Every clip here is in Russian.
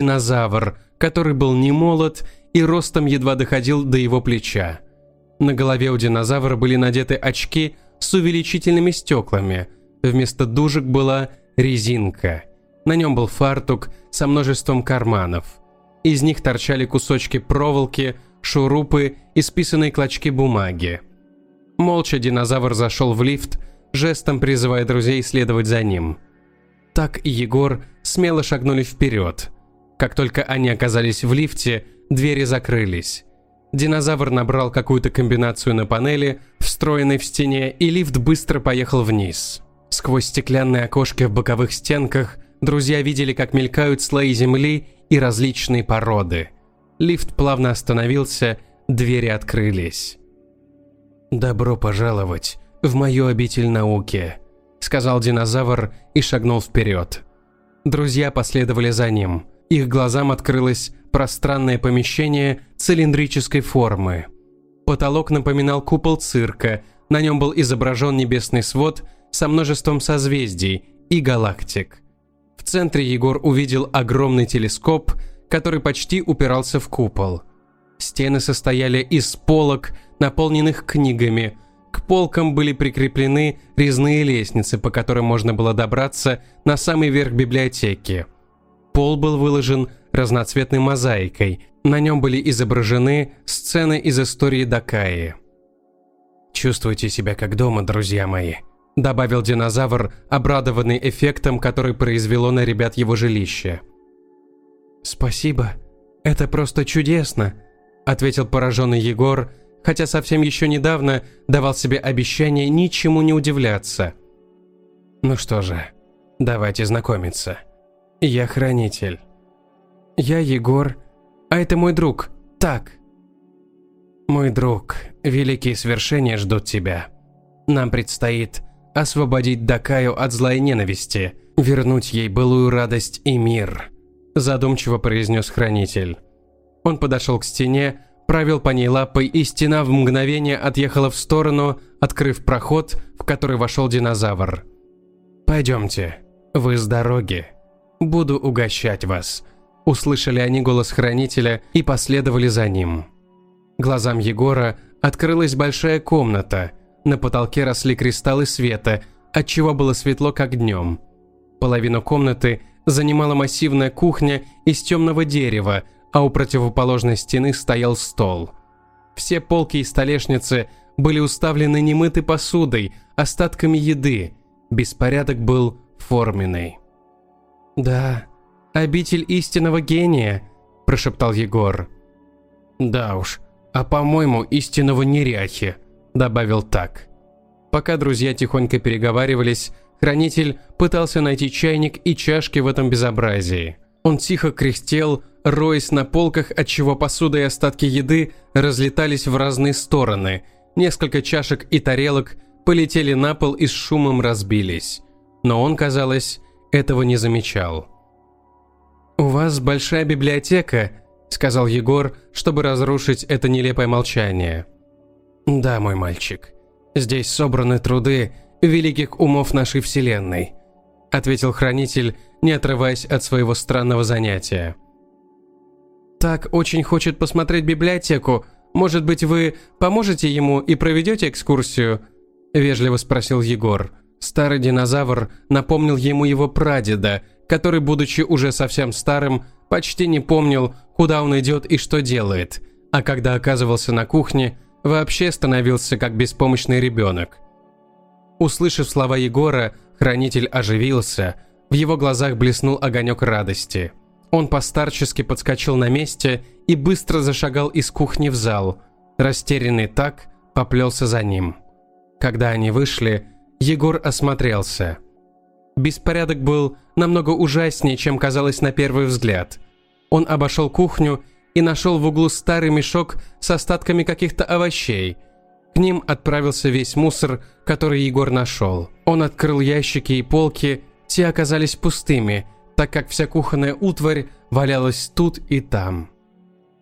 динозавр, который был не молод и ростом едва доходил до его плеча. На голове у динозавра были надеты очки с увеличительными стеклами. Вместо дужек была резинка. На нем был фартук со множеством карманов. Из них торчали кусочки проволоки, шурупы и списанные клочки бумаги. Молча динозавр зашел в лифт, жестом призывая друзей следовать за ним. Так и Егор смело шагнули вперед. Как только они оказались в лифте, двери закрылись. Динозавр набрал какую-то комбинацию на панели, встроенной в стене, и лифт быстро поехал вниз. Сквозь стеклянные окошки в боковых стенках друзья видели, как мелькают слои земли и различные породы. Лифт плавно остановился, двери открылись. «Добро пожаловать в мою обитель науки», — сказал динозавр и шагнул вперед. Друзья последовали за ним. Их глазам открылось пространное помещение цилиндрической формы. Потолок напоминал купол цирка, на нем был изображен небесный свод со множеством созвездий и галактик. В центре Егор увидел огромный телескоп, который почти упирался в купол. Стены состояли из полок, наполненных книгами. К полкам были прикреплены резные лестницы, по которым можно было добраться на самый верх библиотеки. Пол был выложен разноцветной мозаикой. На нем были изображены сцены из истории Дакаи. «Чувствуйте себя как дома, друзья мои», – добавил динозавр, обрадованный эффектом, который произвело на ребят его жилище. «Спасибо, это просто чудесно», – ответил пораженный Егор, хотя совсем еще недавно давал себе обещание ничему не удивляться. «Ну что же, давайте знакомиться. Я хранитель». Я Егор, а это мой друг, так. Мой друг, великие свершения ждут тебя. Нам предстоит освободить Дакаю от зла и ненависти, вернуть ей былую радость и мир, задумчиво произнес хранитель. Он подошел к стене, провел по ней лапой, и стена в мгновение отъехала в сторону, открыв проход, в который вошел динозавр. «Пойдемте, вы с дороги. Буду угощать вас», Услышали они голос хранителя и последовали за ним. Глазам Егора открылась большая комната. На потолке росли кристаллы света, отчего было светло, как днем. Половину комнаты занимала массивная кухня из темного дерева, а у противоположной стены стоял стол. Все полки и столешницы были уставлены немытой посудой, остатками еды. Беспорядок был форменный. «Да, обитель истинного гения», – прошептал Егор. «Да уж, а по-моему, истинного неряхи», – добавил так. Пока друзья тихонько переговаривались, хранитель пытался найти чайник и чашки в этом безобразии. Он тихо кряхтел, роясь на полках, отчего посуда и остатки еды разлетались в разные стороны. Несколько чашек и тарелок полетели на пол и с шумом разбились. Но он, казалось, этого не замечал. «У вас большая библиотека», – сказал Егор, чтобы разрушить это нелепое молчание. «Да, мой мальчик. Здесь собраны труды великих умов нашей Вселенной», – ответил хранитель, не отрываясь от своего странного занятия. «Так очень хочет посмотреть библиотеку. Может быть, вы поможете ему и проведете экскурсию?» – вежливо спросил Егор. Старый динозавр напомнил ему его прадеда – который, будучи уже совсем старым, почти не помнил, куда он идет и что делает, а когда оказывался на кухне, вообще становился как беспомощный ребенок. Услышав слова Егора, хранитель оживился, в его глазах блеснул огонек радости. Он постарчески подскочил на месте и быстро зашагал из кухни в зал. Растерянный так, поплелся за ним. Когда они вышли, Егор осмотрелся – Беспорядок был намного ужаснее, чем казалось на первый взгляд. Он обошел кухню и нашел в углу старый мешок с остатками каких-то овощей. К ним отправился весь мусор, который Егор нашел. Он открыл ящики и полки, те оказались пустыми, так как вся кухонная утварь валялась тут и там.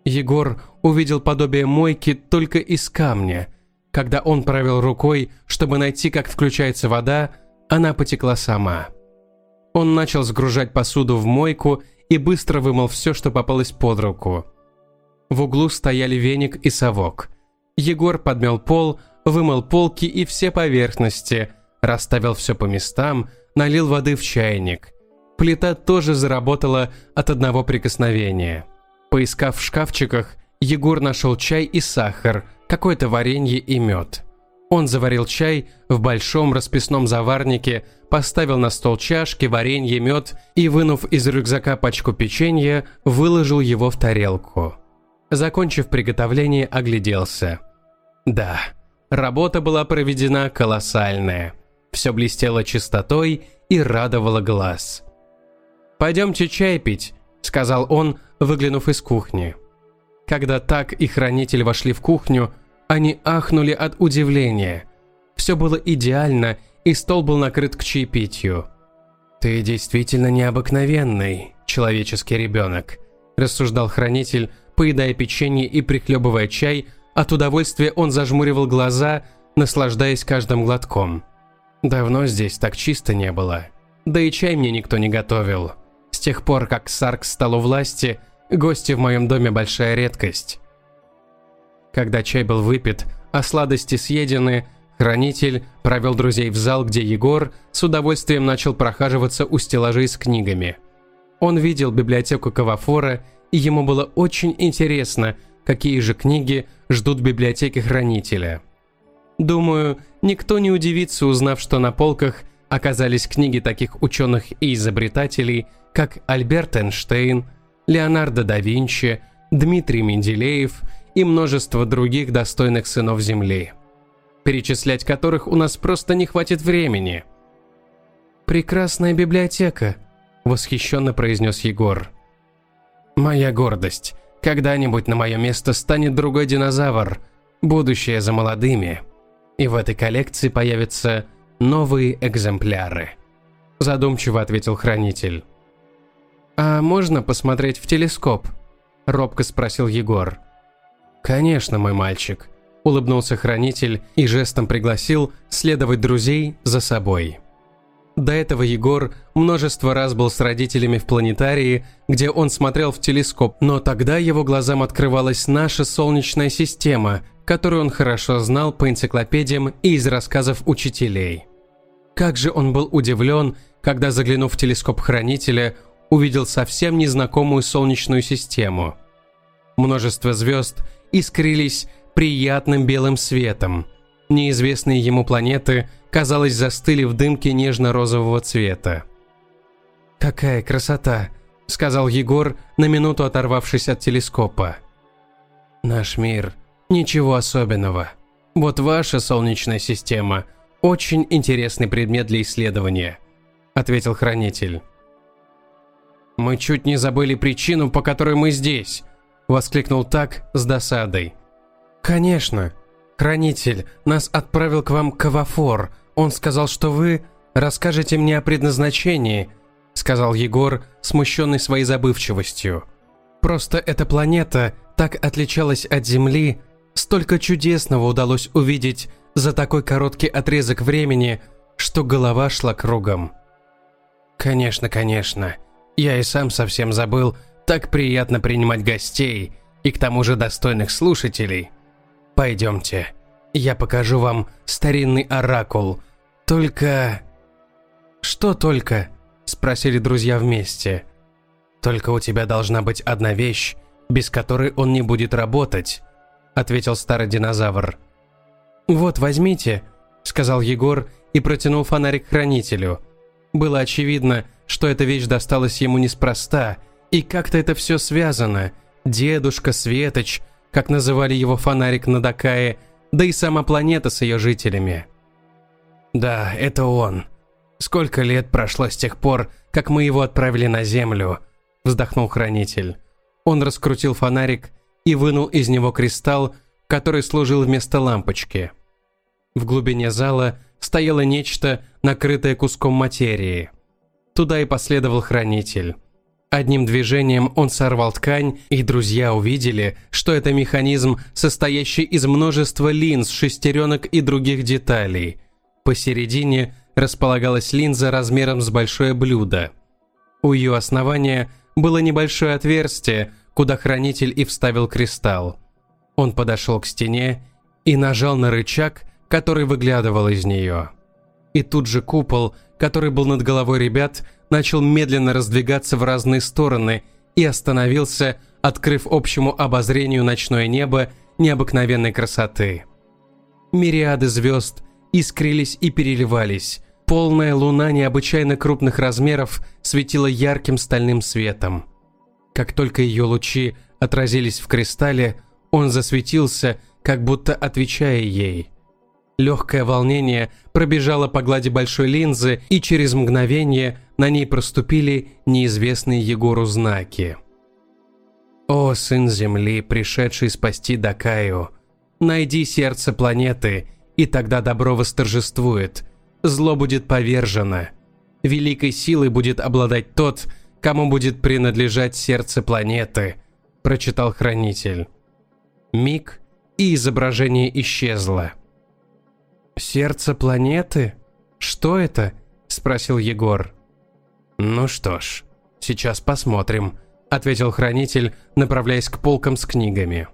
Егор увидел подобие мойки только из камня. Когда он провел рукой, чтобы найти, как включается вода, она потекла сама. Он начал сгружать посуду в мойку и быстро вымыл все, что попалось под руку. В углу стояли веник и совок. Егор подмел пол, вымыл полки и все поверхности, расставил все по местам, налил воды в чайник. Плита тоже заработала от одного прикосновения. Поискав в шкафчиках, Егор нашел чай и сахар, какое-то варенье и мед. Он заварил чай в большом расписном заварнике, поставил на стол чашки, варенье, мед и, вынув из рюкзака пачку печенья, выложил его в тарелку. Закончив приготовление, огляделся. Да, работа была проведена колоссальная. Все блестело чистотой и радовало глаз. «Пойдемте чай пить», — сказал он, выглянув из кухни. Когда так и хранитель вошли в кухню, они ахнули от удивления. Все было идеально, и стол был накрыт к чаепитию. «Ты действительно необыкновенный, человеческий ребенок», – рассуждал хранитель, поедая печенье и прихлебывая чай, от удовольствия он зажмуривал глаза, наслаждаясь каждым глотком. «Давно здесь так чисто не было. Да и чай мне никто не готовил. С тех пор, как Сарк стал у власти, гости в моем доме большая редкость. Когда чай был выпит, а сладости съедены, хранитель провел друзей в зал, где Егор с удовольствием начал прохаживаться у стеллажей с книгами. Он видел библиотеку Кавафора, и ему было очень интересно, какие же книги ждут в библиотеке хранителя. Думаю, никто не удивится, узнав, что на полках оказались книги таких ученых и изобретателей, как Альберт Эйнштейн, Леонардо да Винчи, Дмитрий Менделеев и множество других достойных сынов Земли, перечислять которых у нас просто не хватит времени. «Прекрасная библиотека», – восхищенно произнес Егор. «Моя гордость. Когда-нибудь на мое место станет другой динозавр, будущее за молодыми, и в этой коллекции появятся новые экземпляры», – задумчиво ответил хранитель. «А можно посмотреть в телескоп?» – робко спросил Егор. «Конечно, мой мальчик», – улыбнулся хранитель и жестом пригласил следовать друзей за собой. До этого Егор множество раз был с родителями в планетарии, где он смотрел в телескоп, но тогда его глазам открывалась наша Солнечная система, которую он хорошо знал по энциклопедиям и из рассказов учителей. Как же он был удивлен, когда, заглянув в телескоп хранителя, увидел совсем незнакомую Солнечную систему. Множество звезд искрились приятным белым светом. Неизвестные ему планеты, казалось, застыли в дымке нежно-розового цвета. «Какая красота!» – сказал Егор, на минуту оторвавшись от телескопа. «Наш мир – ничего особенного. Вот ваша Солнечная система – очень интересный предмет для исследования», – ответил Хранитель. «Мы чуть не забыли причину, по которой мы здесь», – воскликнул так с досадой. «Конечно. Хранитель нас отправил к вам Кавафор. Он сказал, что вы расскажете мне о предназначении», – сказал Егор, смущенный своей забывчивостью. «Просто эта планета так отличалась от Земли, столько чудесного удалось увидеть за такой короткий отрезок времени, что голова шла кругом». «Конечно, конечно», я и сам совсем забыл, так приятно принимать гостей и к тому же достойных слушателей. Пойдемте, я покажу вам старинный оракул. Только... Что только? Спросили друзья вместе. Только у тебя должна быть одна вещь, без которой он не будет работать, ответил старый динозавр. Вот, возьмите, сказал Егор и протянул фонарик хранителю. Было очевидно, что эта вещь досталась ему неспроста, и как-то это все связано. Дедушка, Светоч, как называли его фонарик на Дакае, да и сама планета с ее жителями. Да, это он. Сколько лет прошло с тех пор, как мы его отправили на Землю, вздохнул хранитель. Он раскрутил фонарик и вынул из него кристалл, который служил вместо лампочки. В глубине зала стояло нечто, накрытое куском материи. Туда и последовал хранитель. Одним движением он сорвал ткань, и друзья увидели, что это механизм, состоящий из множества линз, шестеренок и других деталей. Посередине располагалась линза размером с большое блюдо. У ее основания было небольшое отверстие, куда хранитель и вставил кристалл. Он подошел к стене и нажал на рычаг, который выглядывал из нее. И тут же купол, который был над головой ребят, начал медленно раздвигаться в разные стороны и остановился, открыв общему обозрению ночное небо необыкновенной красоты. Мириады звезд искрились и переливались. Полная луна необычайно крупных размеров светила ярким стальным светом. Как только ее лучи отразились в кристалле, он засветился, как будто отвечая ей. Легкое волнение пробежало по глади большой линзы, и через мгновение на ней проступили неизвестные Егору знаки. «О, сын Земли, пришедший спасти Дакаю, найди сердце планеты, и тогда добро восторжествует, зло будет повержено. Великой силой будет обладать тот, кому будет принадлежать сердце планеты», прочитал Хранитель. Миг, и изображение исчезло. «Сердце планеты? Что это?» – спросил Егор. «Ну что ж, сейчас посмотрим», – ответил хранитель, направляясь к полкам с книгами.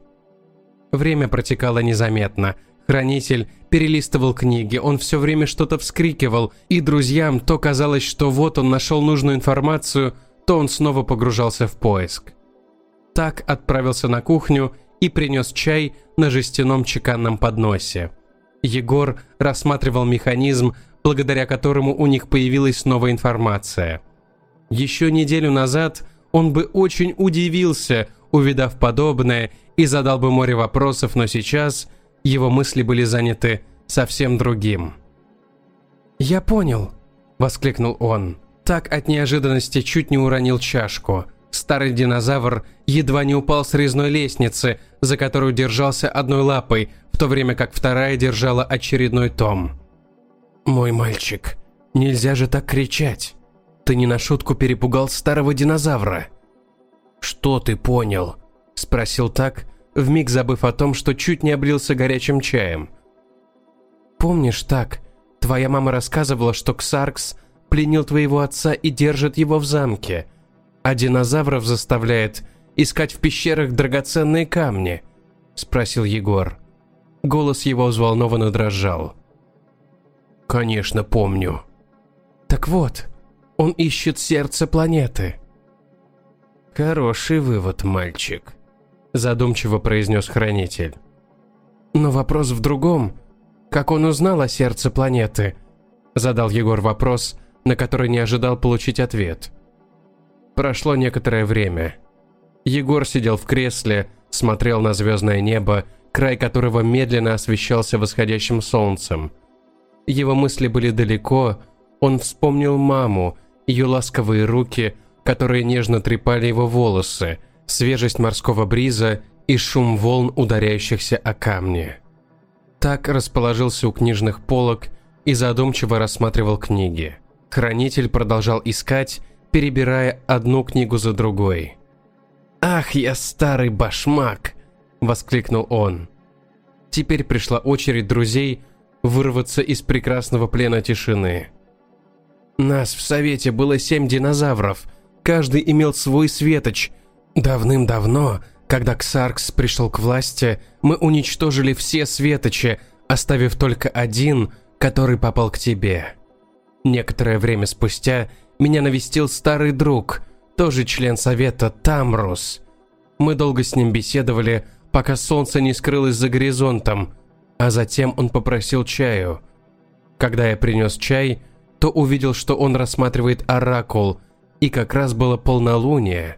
Время протекало незаметно. Хранитель перелистывал книги, он все время что-то вскрикивал, и друзьям то казалось, что вот он нашел нужную информацию, то он снова погружался в поиск. Так отправился на кухню и принес чай на жестяном чеканном подносе. Егор рассматривал механизм, благодаря которому у них появилась новая информация. Еще неделю назад он бы очень удивился, увидав подобное, и задал бы море вопросов, но сейчас его мысли были заняты совсем другим. «Я понял», – воскликнул он. Так от неожиданности чуть не уронил чашку. Старый динозавр едва не упал с резной лестницы, за которую держался одной лапой, в то время как вторая держала очередной том. «Мой мальчик, нельзя же так кричать. Ты не на шутку перепугал старого динозавра». «Что ты понял?» – спросил так, вмиг забыв о том, что чуть не облился горячим чаем. «Помнишь так, твоя мама рассказывала, что Ксаркс пленил твоего отца и держит его в замке, а динозавров заставляет искать в пещерах драгоценные камни?» – спросил Егор. Голос его взволнованно дрожал. «Конечно, помню». «Так вот, он ищет сердце планеты». «Хороший вывод, мальчик», – задумчиво произнес Хранитель. «Но вопрос в другом. Как он узнал о сердце планеты?» – задал Егор вопрос, на который не ожидал получить ответ. Прошло некоторое время. Егор сидел в кресле, смотрел на звездное небо, край которого медленно освещался восходящим солнцем. Его мысли были далеко, он вспомнил маму, ее ласковые руки, которые нежно трепали его волосы, свежесть морского бриза и шум волн, ударяющихся о камни. Так расположился у книжных полок и задумчиво рассматривал книги. Хранитель продолжал искать, перебирая одну книгу за другой. «Ах, я старый башмак!» – воскликнул он. Теперь пришла очередь друзей вырваться из прекрасного плена тишины. Нас в Совете было семь динозавров, каждый имел свой светоч. Давным-давно, когда Ксаркс пришел к власти, мы уничтожили все светочи, оставив только один, который попал к тебе. Некоторое время спустя меня навестил старый друг – тоже член совета Тамрус. Мы долго с ним беседовали, пока солнце не скрылось за горизонтом, а затем он попросил чаю. Когда я принес чай, то увидел, что он рассматривает оракул, и как раз было полнолуние.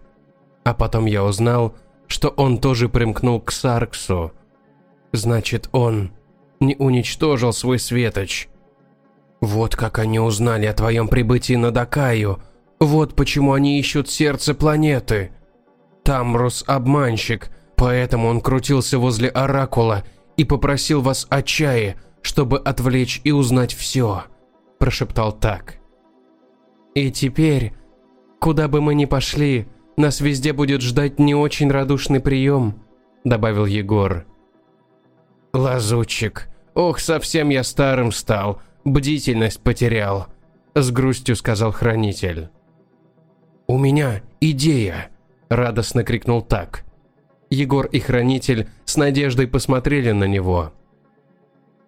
А потом я узнал, что он тоже примкнул к Сарксу. Значит, он не уничтожил свой светоч. Вот как они узнали о твоем прибытии на Дакаю – вот почему они ищут сердце планеты. Тамрус – обманщик, поэтому он крутился возле Оракула и попросил вас о чае, чтобы отвлечь и узнать все», – прошептал так. «И теперь, куда бы мы ни пошли, нас везде будет ждать не очень радушный прием», – добавил Егор. «Лазутчик, ох, совсем я старым стал, бдительность потерял», – с грустью сказал хранитель. «У меня идея!» – радостно крикнул так. Егор и Хранитель с надеждой посмотрели на него.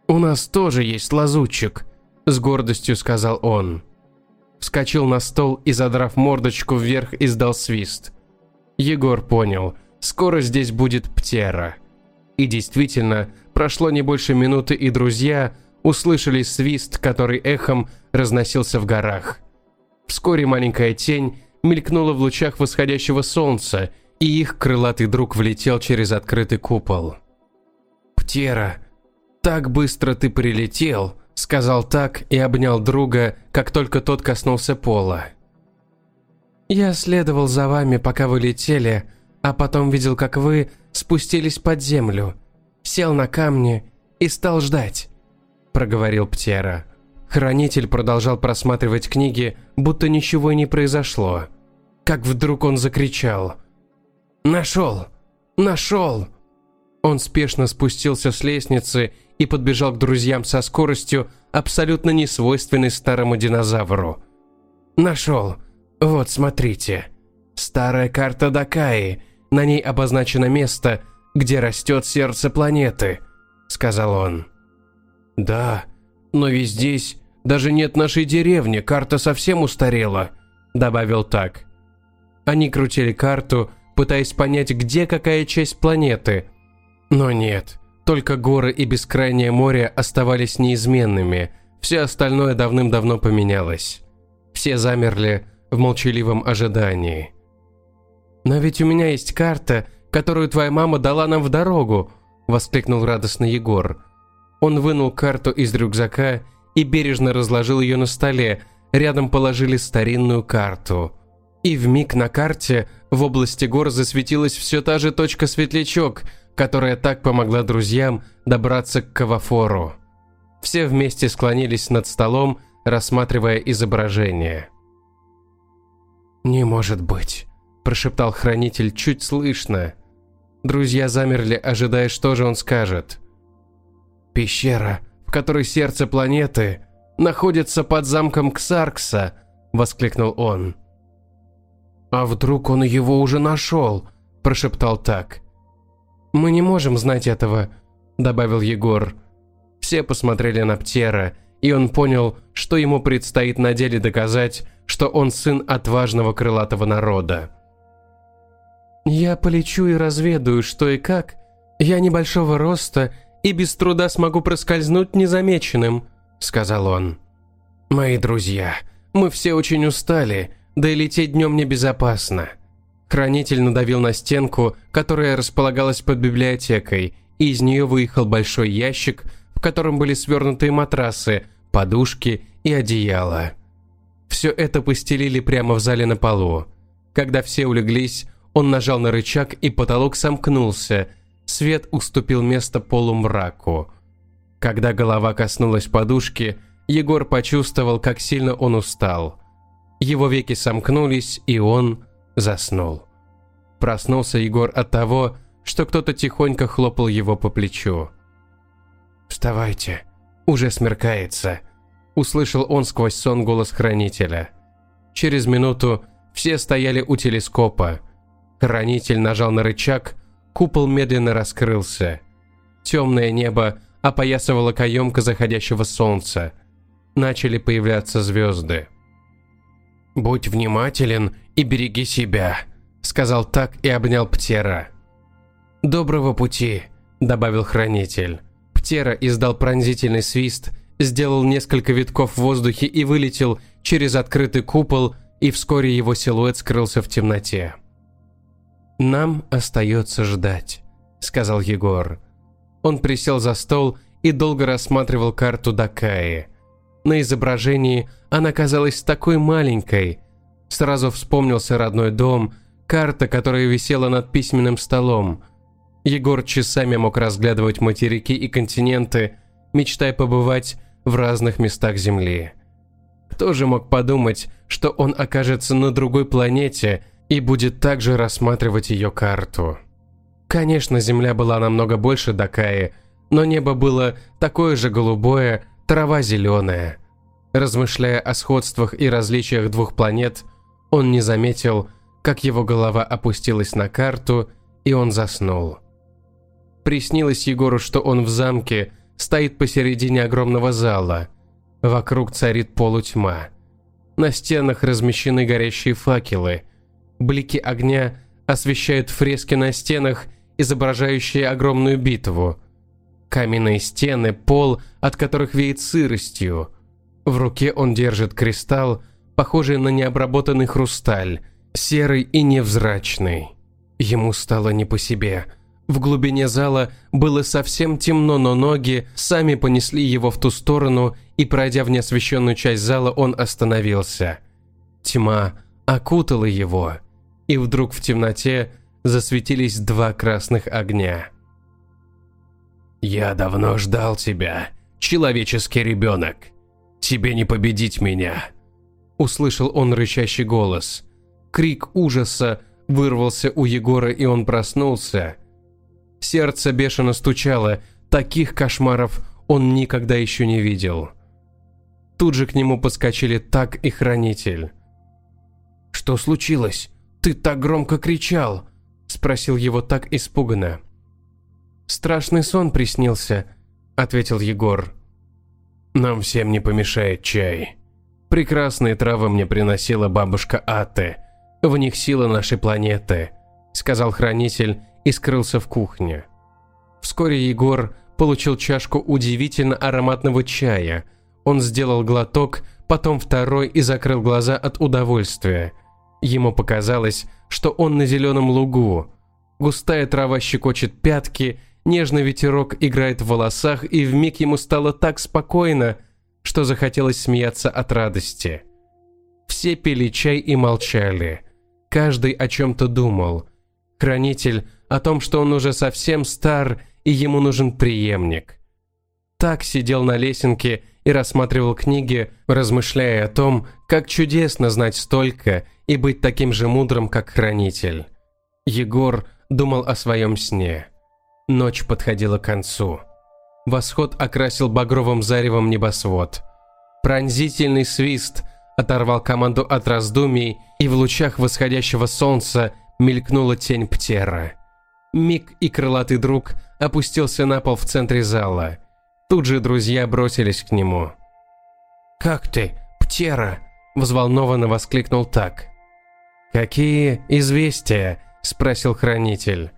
«У нас тоже есть лазутчик», – с гордостью сказал он. Вскочил на стол и, задрав мордочку вверх, издал свист. Егор понял, скоро здесь будет птера. И действительно, прошло не больше минуты, и друзья услышали свист, который эхом разносился в горах. Вскоре маленькая тень мелькнула в лучах восходящего солнца, и их крылатый друг влетел через открытый купол. «Птера, так быстро ты прилетел!» – сказал так и обнял друга, как только тот коснулся пола. «Я следовал за вами, пока вы летели, а потом видел, как вы спустились под землю, сел на камни и стал ждать», – проговорил Птера. Хранитель продолжал просматривать книги, будто ничего не произошло. Как вдруг он закричал. «Нашел! Нашел!» Он спешно спустился с лестницы и подбежал к друзьям со скоростью, абсолютно несвойственной старому динозавру. «Нашел! Вот, смотрите. Старая карта Дакаи. На ней обозначено место, где растет сердце планеты», — сказал он. «Да, но ведь здесь даже нет нашей деревни, карта совсем устарела», — добавил так. Они крутили карту, пытаясь понять, где какая часть планеты. Но нет, только горы и бескрайнее море оставались неизменными, все остальное давным-давно поменялось. Все замерли в молчаливом ожидании. «Но ведь у меня есть карта, которую твоя мама дала нам в дорогу», – воскликнул радостно Егор. Он вынул карту из рюкзака и бережно разложил ее на столе, рядом положили старинную карту. И в миг на карте в области гор засветилась все та же точка-светлячок, которая так помогла друзьям добраться к Кавафору. Все вместе склонились над столом, рассматривая изображение. «Не может быть», – прошептал хранитель чуть слышно. Друзья замерли, ожидая, что же он скажет. «Пещера, в которой сердце планеты, находится под замком Ксаркса», – воскликнул он. «А вдруг он его уже нашел?» – прошептал так. «Мы не можем знать этого», – добавил Егор. Все посмотрели на Птера, и он понял, что ему предстоит на деле доказать, что он сын отважного крылатого народа. «Я полечу и разведаю, что и как. Я небольшого роста и без труда смогу проскользнуть незамеченным», – сказал он. «Мои друзья, мы все очень устали, да и лететь днем небезопасно». Хранитель надавил на стенку, которая располагалась под библиотекой, и из нее выехал большой ящик, в котором были свернутые матрасы, подушки и одеяло. Все это постелили прямо в зале на полу. Когда все улеглись, он нажал на рычаг, и потолок сомкнулся. Свет уступил место полумраку. Когда голова коснулась подушки, Егор почувствовал, как сильно он устал. Его веки сомкнулись, и он заснул. Проснулся Егор от того, что кто-то тихонько хлопал его по плечу. «Вставайте, уже смеркается», – услышал он сквозь сон голос хранителя. Через минуту все стояли у телескопа. Хранитель нажал на рычаг, купол медленно раскрылся. Темное небо опоясывало каемка заходящего солнца. Начали появляться звезды. «Будь внимателен и береги себя», — сказал так и обнял Птера. «Доброго пути», — добавил хранитель. Птера издал пронзительный свист, сделал несколько витков в воздухе и вылетел через открытый купол, и вскоре его силуэт скрылся в темноте. «Нам остается ждать», — сказал Егор. Он присел за стол и долго рассматривал карту Дакаи. На изображении она казалась такой маленькой. Сразу вспомнился родной дом, карта, которая висела над письменным столом. Егор часами мог разглядывать материки и континенты, мечтая побывать в разных местах Земли. Кто же мог подумать, что он окажется на другой планете и будет также рассматривать ее карту? Конечно, Земля была намного больше Дакаи, но небо было такое же голубое, трава зеленая. Размышляя о сходствах и различиях двух планет, Он не заметил, как его голова опустилась на карту, и он заснул. Приснилось Егору, что он в замке стоит посередине огромного зала. Вокруг царит полутьма. На стенах размещены горящие факелы. Блики огня освещают фрески на стенах, изображающие огромную битву. Каменные стены, пол, от которых веет сыростью. В руке он держит кристалл, похожий на необработанный хрусталь, серый и невзрачный. Ему стало не по себе. В глубине зала было совсем темно, но ноги сами понесли его в ту сторону, и, пройдя в неосвещенную часть зала, он остановился. Тьма окутала его, и вдруг в темноте засветились два красных огня. «Я давно ждал тебя, человеческий ребенок. Тебе не победить меня!» Услышал он рычащий голос. Крик ужаса вырвался у Егора, и он проснулся. Сердце бешено стучало, таких кошмаров он никогда еще не видел. Тут же к нему подскочили так и хранитель. «Что случилось? Ты так громко кричал!» – спросил его так испуганно. «Страшный сон приснился», – ответил Егор. «Нам всем не помешает чай. Прекрасные травы мне приносила бабушка Аты. В них сила нашей планеты», – сказал хранитель и скрылся в кухне. Вскоре Егор получил чашку удивительно ароматного чая. Он сделал глоток, потом второй и закрыл глаза от удовольствия. Ему показалось, что он на зеленом лугу. Густая трава щекочет пятки, нежный ветерок играет в волосах, и вмиг ему стало так спокойно, что захотелось смеяться от радости. Все пили чай и молчали. Каждый о чем-то думал. Хранитель о том, что он уже совсем стар и ему нужен преемник. Так сидел на лесенке и рассматривал книги, размышляя о том, как чудесно знать столько и быть таким же мудрым, как хранитель. Егор думал о своем сне. Ночь подходила к концу. Восход окрасил багровым заревом небосвод. Пронзительный свист оторвал команду от раздумий, и в лучах восходящего солнца мелькнула тень Птера. Миг и крылатый друг опустился на пол в центре зала. Тут же друзья бросились к нему. «Как ты, Птера?» – взволнованно воскликнул так. «Какие известия?» – спросил хранитель.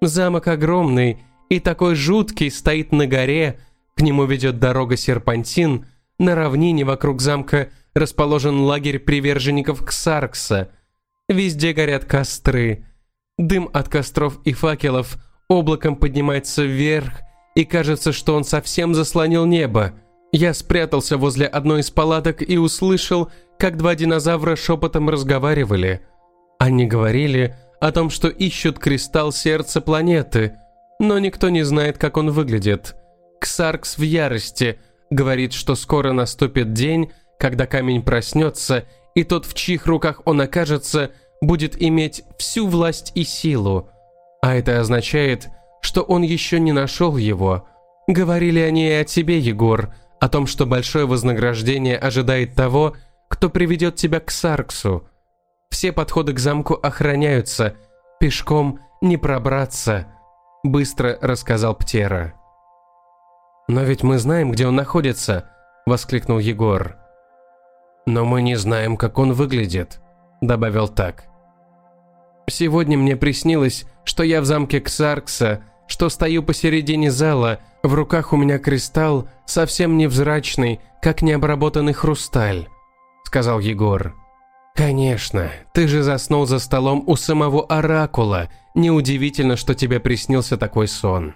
«Замок огромный и такой жуткий стоит на горе, к нему ведет дорога серпантин, на равнине вокруг замка расположен лагерь приверженников Ксаркса. Везде горят костры. Дым от костров и факелов облаком поднимается вверх, и кажется, что он совсем заслонил небо. Я спрятался возле одной из палаток и услышал, как два динозавра шепотом разговаривали. Они говорили о том, что ищут кристалл сердца планеты, но никто не знает, как он выглядит. Ксаркс в ярости, говорит, что скоро наступит день, когда камень проснется, и тот, в чьих руках он окажется, будет иметь всю власть и силу. А это означает, что он еще не нашел его. Говорили они и о тебе, Егор, о том, что большое вознаграждение ожидает того, кто приведет тебя к Сарксу. Все подходы к замку охраняются, пешком не пробраться», – быстро рассказал Птера. «Но ведь мы знаем, где он находится», – воскликнул Егор. «Но мы не знаем, как он выглядит», – добавил так. «Сегодня мне приснилось, что я в замке Ксаркса, что стою посередине зала, в руках у меня кристалл, совсем невзрачный, как необработанный хрусталь сказал Егор. «Конечно, ты же заснул за столом у самого Оракула. Неудивительно, что тебе приснился такой сон.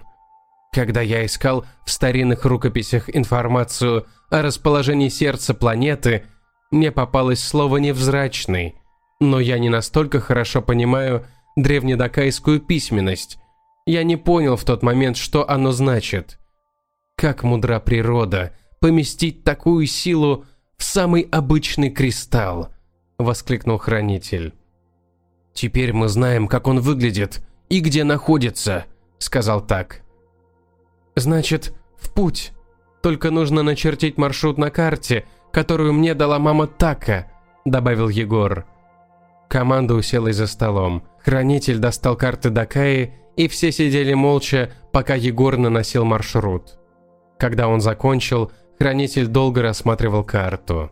Когда я искал в старинных рукописях информацию о расположении сердца планеты, мне попалось слово «невзрачный», но я не настолько хорошо понимаю древнедокайскую письменность. Я не понял в тот момент, что оно значит. Как мудра природа поместить такую силу в самый обычный кристалл!» – воскликнул хранитель. «Теперь мы знаем, как он выглядит и где находится», – сказал так. «Значит, в путь. Только нужно начертить маршрут на карте, которую мне дала мама Така», добавил Егор. Команда уселась за столом. Хранитель достал карты Дакаи, и все сидели молча, пока Егор наносил маршрут. Когда он закончил, хранитель долго рассматривал карту.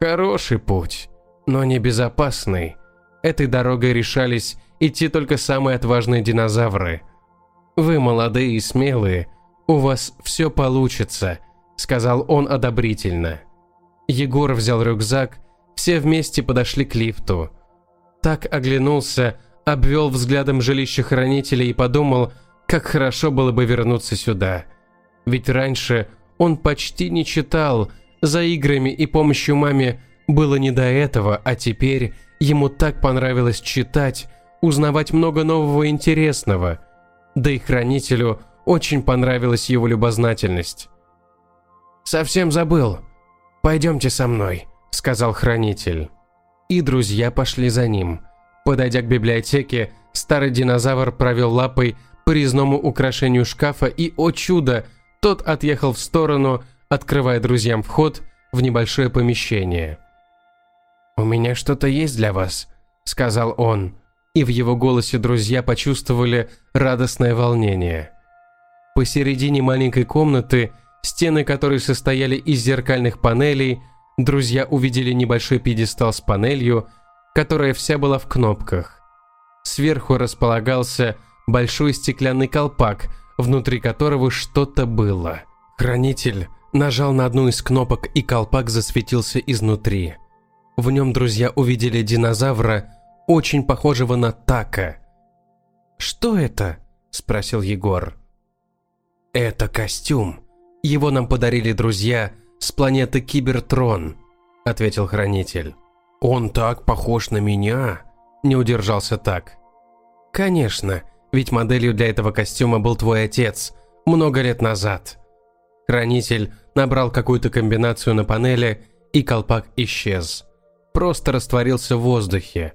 Хороший путь, но небезопасный. Этой дорогой решались идти только самые отважные динозавры. Вы молодые и смелые, у вас все получится, сказал он одобрительно. Егор взял рюкзак, все вместе подошли к лифту. Так оглянулся, обвел взглядом жилище хранителя и подумал, как хорошо было бы вернуться сюда. Ведь раньше он почти не читал, за играми и помощью маме было не до этого, а теперь ему так понравилось читать, узнавать много нового интересного. Да и хранителю очень понравилась его любознательность. «Совсем забыл. Пойдемте со мной», — сказал хранитель. И друзья пошли за ним. Подойдя к библиотеке, старый динозавр провел лапой по резному украшению шкафа и, о чудо, тот отъехал в сторону, открывая друзьям вход в небольшое помещение. «У меня что-то есть для вас», — сказал он, и в его голосе друзья почувствовали радостное волнение. Посередине маленькой комнаты, стены которой состояли из зеркальных панелей, друзья увидели небольшой пьедестал с панелью, которая вся была в кнопках. Сверху располагался большой стеклянный колпак, внутри которого что-то было. Хранитель нажал на одну из кнопок, и колпак засветился изнутри. В нем друзья увидели динозавра, очень похожего на Така. «Что это?» – спросил Егор. «Это костюм. Его нам подарили друзья с планеты Кибертрон», – ответил хранитель. «Он так похож на меня?» – не удержался так. «Конечно, ведь моделью для этого костюма был твой отец много лет назад». Хранитель набрал какую-то комбинацию на панели, и колпак исчез. Просто растворился в воздухе.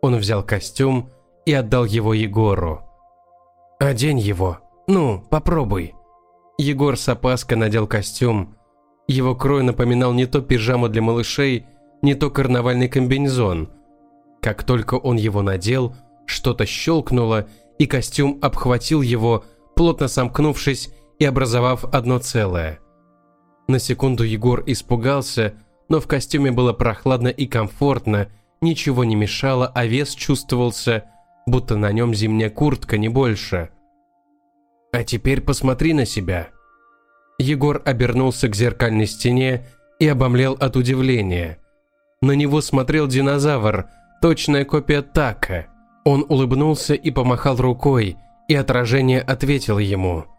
Он взял костюм и отдал его Егору. «Одень его. Ну, попробуй». Егор с опаской надел костюм. Его крой напоминал не то пижаму для малышей, не то карнавальный комбинезон. Как только он его надел, что-то щелкнуло, и костюм обхватил его, плотно сомкнувшись и образовав одно целое. На секунду Егор испугался, но в костюме было прохладно и комфортно, ничего не мешало, а вес чувствовался, будто на нем зимняя куртка, не больше. «А теперь посмотри на себя». Егор обернулся к зеркальной стене и обомлел от удивления. На него смотрел динозавр, точная копия Така. Он улыбнулся и помахал рукой, и отражение ответило ему –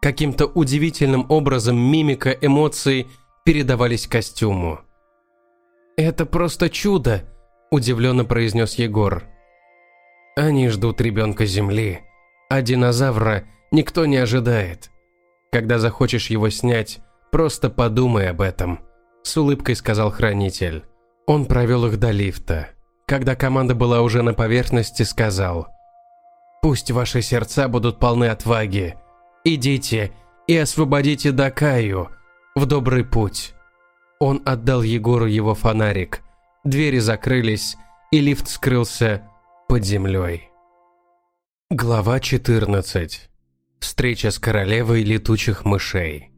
Каким-то удивительным образом мимика, эмоции передавались костюму. «Это просто чудо!» – удивленно произнес Егор. «Они ждут ребенка Земли, а динозавра никто не ожидает. Когда захочешь его снять, просто подумай об этом», – с улыбкой сказал хранитель. Он провел их до лифта. Когда команда была уже на поверхности, сказал «Пусть ваши сердца будут полны отваги, «Идите и освободите Дакаю в добрый путь». Он отдал Егору его фонарик. Двери закрылись, и лифт скрылся под землей. Глава 14. Встреча с королевой летучих мышей.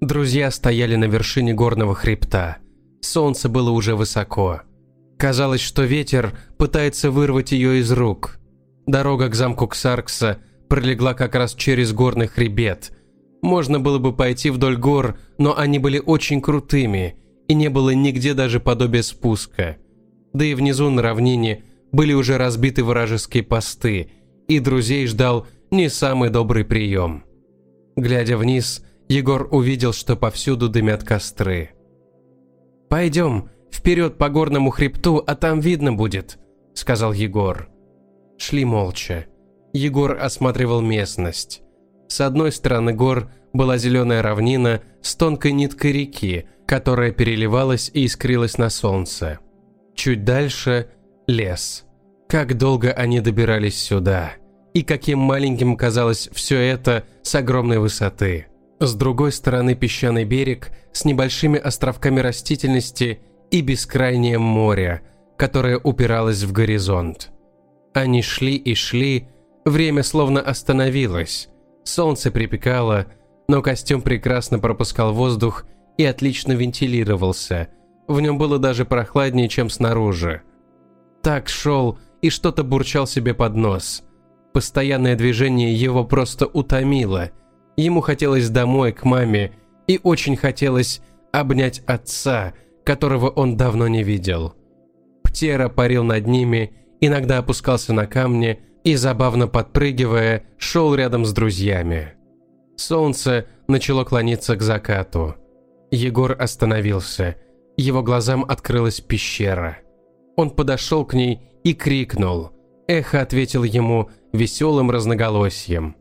Друзья стояли на вершине горного хребта. Солнце было уже высоко. Казалось, что ветер пытается вырвать ее из рук. Дорога к замку Ксаркса пролегла как раз через горный хребет. Можно было бы пойти вдоль гор, но они были очень крутыми, и не было нигде даже подобия спуска. Да и внизу на равнине были уже разбиты вражеские посты, и друзей ждал не самый добрый прием. Глядя вниз, Егор увидел, что повсюду дымят костры. «Пойдем, вперед по горному хребту, а там видно будет», — сказал Егор. Шли молча. Егор осматривал местность. С одной стороны гор была зеленая равнина с тонкой ниткой реки, которая переливалась и искрилась на солнце. Чуть дальше – лес. Как долго они добирались сюда. И каким маленьким казалось все это с огромной высоты. С другой стороны песчаный берег с небольшими островками растительности и бескрайнее море, которое упиралось в горизонт. Они шли и шли, время словно остановилось, солнце припекало, но костюм прекрасно пропускал воздух и отлично вентилировался. В нем было даже прохладнее, чем снаружи. Так шел и что-то бурчал себе под нос. Постоянное движение его просто утомило. Ему хотелось домой, к маме, и очень хотелось обнять отца, которого он давно не видел. Птера парил над ними, иногда опускался на камни и, забавно подпрыгивая, шел рядом с друзьями. Солнце начало клониться к закату. Егор остановился. Его глазам открылась пещера. Он подошел к ней и крикнул. Эхо ответил ему веселым разноголосием.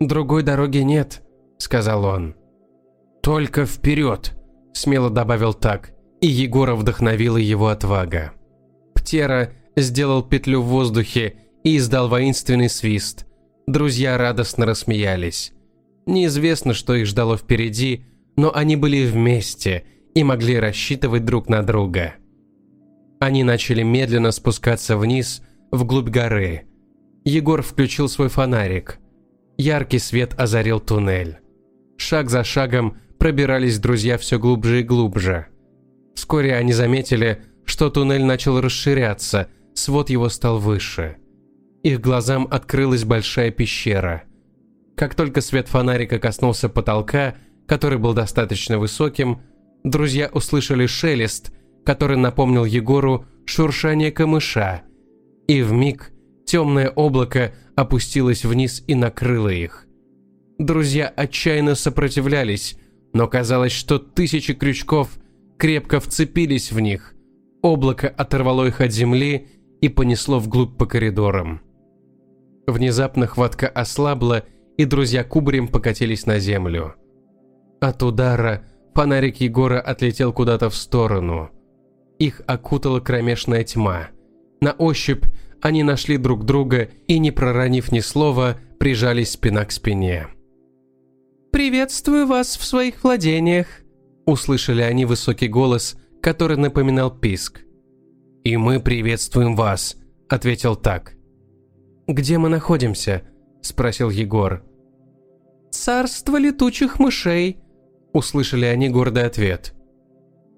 «Другой дороги нет», — сказал он. «Только вперед», — смело добавил так, и Егора вдохновила его отвага. Птера сделал петлю в воздухе и издал воинственный свист. Друзья радостно рассмеялись. Неизвестно, что их ждало впереди, но они были вместе и могли рассчитывать друг на друга. Они начали медленно спускаться вниз, вглубь горы. Егор включил свой фонарик. Яркий свет озарил туннель. Шаг за шагом пробирались друзья все глубже и глубже. Вскоре они заметили, что туннель начал расширяться, свод его стал выше. Их глазам открылась большая пещера. Как только свет фонарика коснулся потолка, который был достаточно высоким, друзья услышали шелест, который напомнил Егору шуршание камыша, и в миг темное облако опустилось вниз и накрыло их. Друзья отчаянно сопротивлялись, но казалось, что тысячи крючков крепко вцепились в них. Облако оторвало их от земли и понесло вглубь по коридорам. Внезапно хватка ослабла, и друзья кубарем покатились на землю. От удара фонарик Егора отлетел куда-то в сторону. Их окутала кромешная тьма. На ощупь они нашли друг друга и, не проронив ни слова, прижались спина к спине. «Приветствую вас в своих владениях», – услышали они высокий голос, который напоминал писк. «И мы приветствуем вас», – ответил так. «Где мы находимся?» – спросил Егор. «Царство летучих мышей», – услышали они гордый ответ.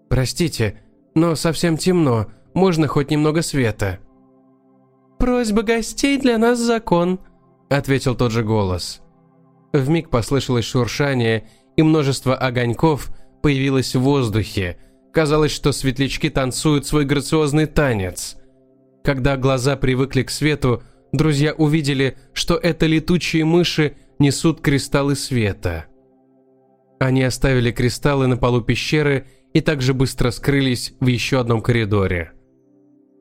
«Простите, но совсем темно, можно хоть немного света». «Просьба гостей для нас закон», – ответил тот же голос. Вмиг послышалось шуршание, и множество огоньков появилось в воздухе. Казалось, что светлячки танцуют свой грациозный танец. Когда глаза привыкли к свету, друзья увидели, что это летучие мыши несут кристаллы света. Они оставили кристаллы на полу пещеры и также быстро скрылись в еще одном коридоре.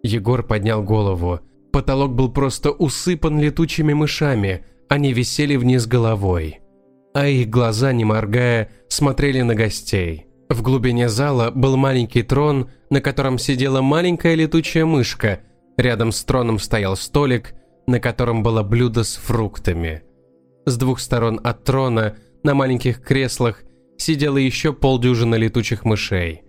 Егор поднял голову. Потолок был просто усыпан летучими мышами, они висели вниз головой. А их глаза, не моргая, смотрели на гостей. В глубине зала был маленький трон, на котором сидела маленькая летучая мышка. Рядом с троном стоял столик, на котором было блюдо с фруктами. С двух сторон от трона, на маленьких креслах, сидело еще полдюжины летучих мышей.